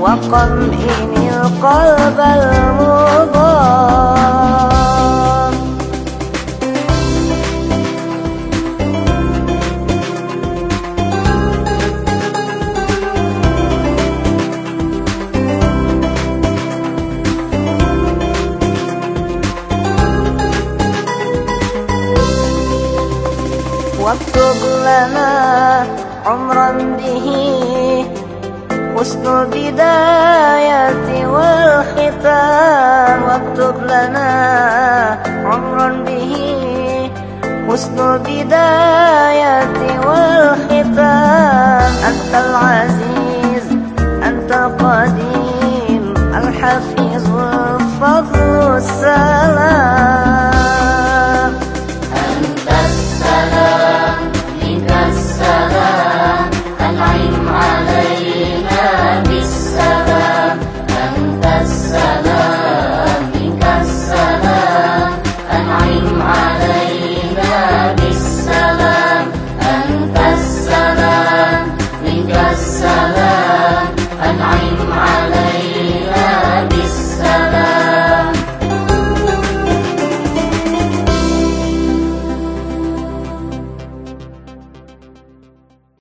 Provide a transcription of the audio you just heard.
وقمئن القلب المضام واكتب لنا عمرا به. حسن البداية والختام واكتب لنا عمرا به. حسن البداية والختام.